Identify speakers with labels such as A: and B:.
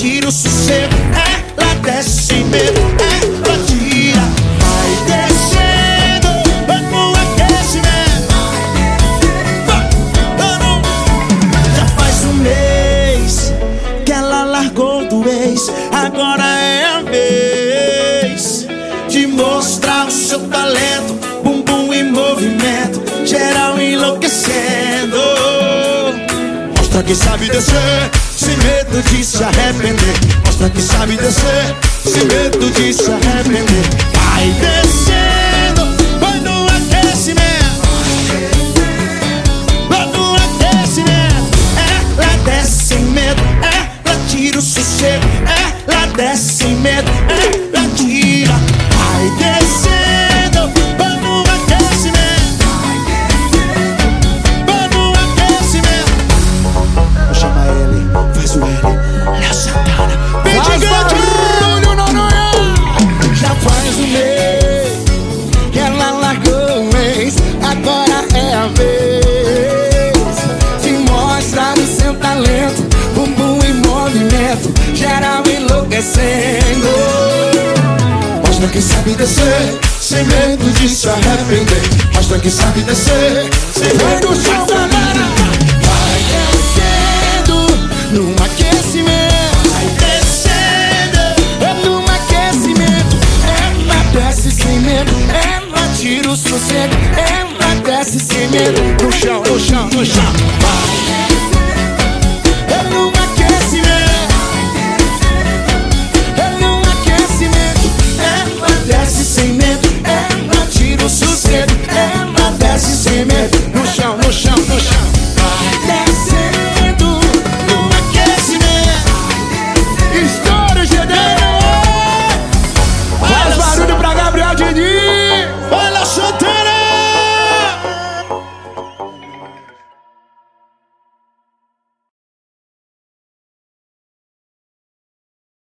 A: tira o sossego, ela desce sem medo, ela tira. Vai descendo, vai no aquecimento. Já faz um mês que ela largou do ex, agora é a vez de mostrar seu talento, bumbum em movimento, geral enlouquecendo. Mostra que sabe descer, sem medo de se arrepender. Mostra que sabe descer, sem medo de se arrepender. Enlouquecendo. Mostra que sabe descer, sem medo de se arrepender. Mostra que sabe descer, sem medo de se arrepender. Vai descendo no aquecimento. Vai descendo é no aquecimento. Ela desce sem medo. Ela tira o sossego. Ela desce sem medo. No chão, no chão, no chão. Vai. É Ela